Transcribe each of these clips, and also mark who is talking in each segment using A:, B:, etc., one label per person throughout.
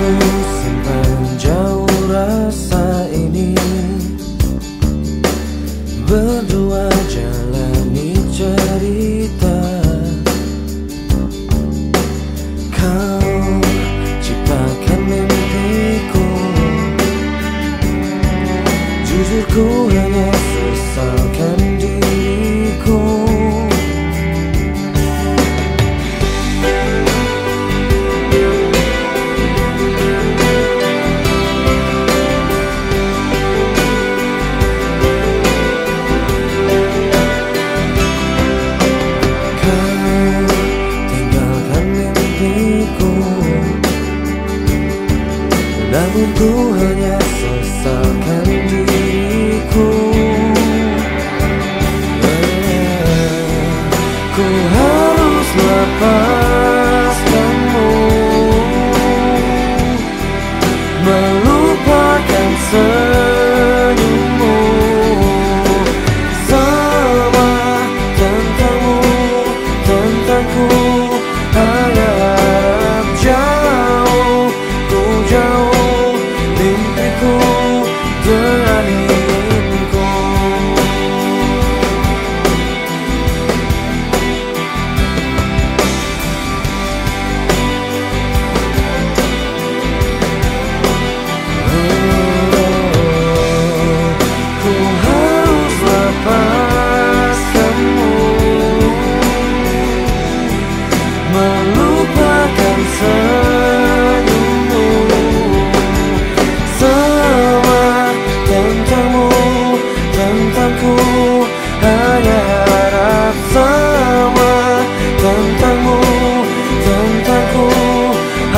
A: you. Ku hanya sesakan diriku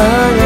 A: hanya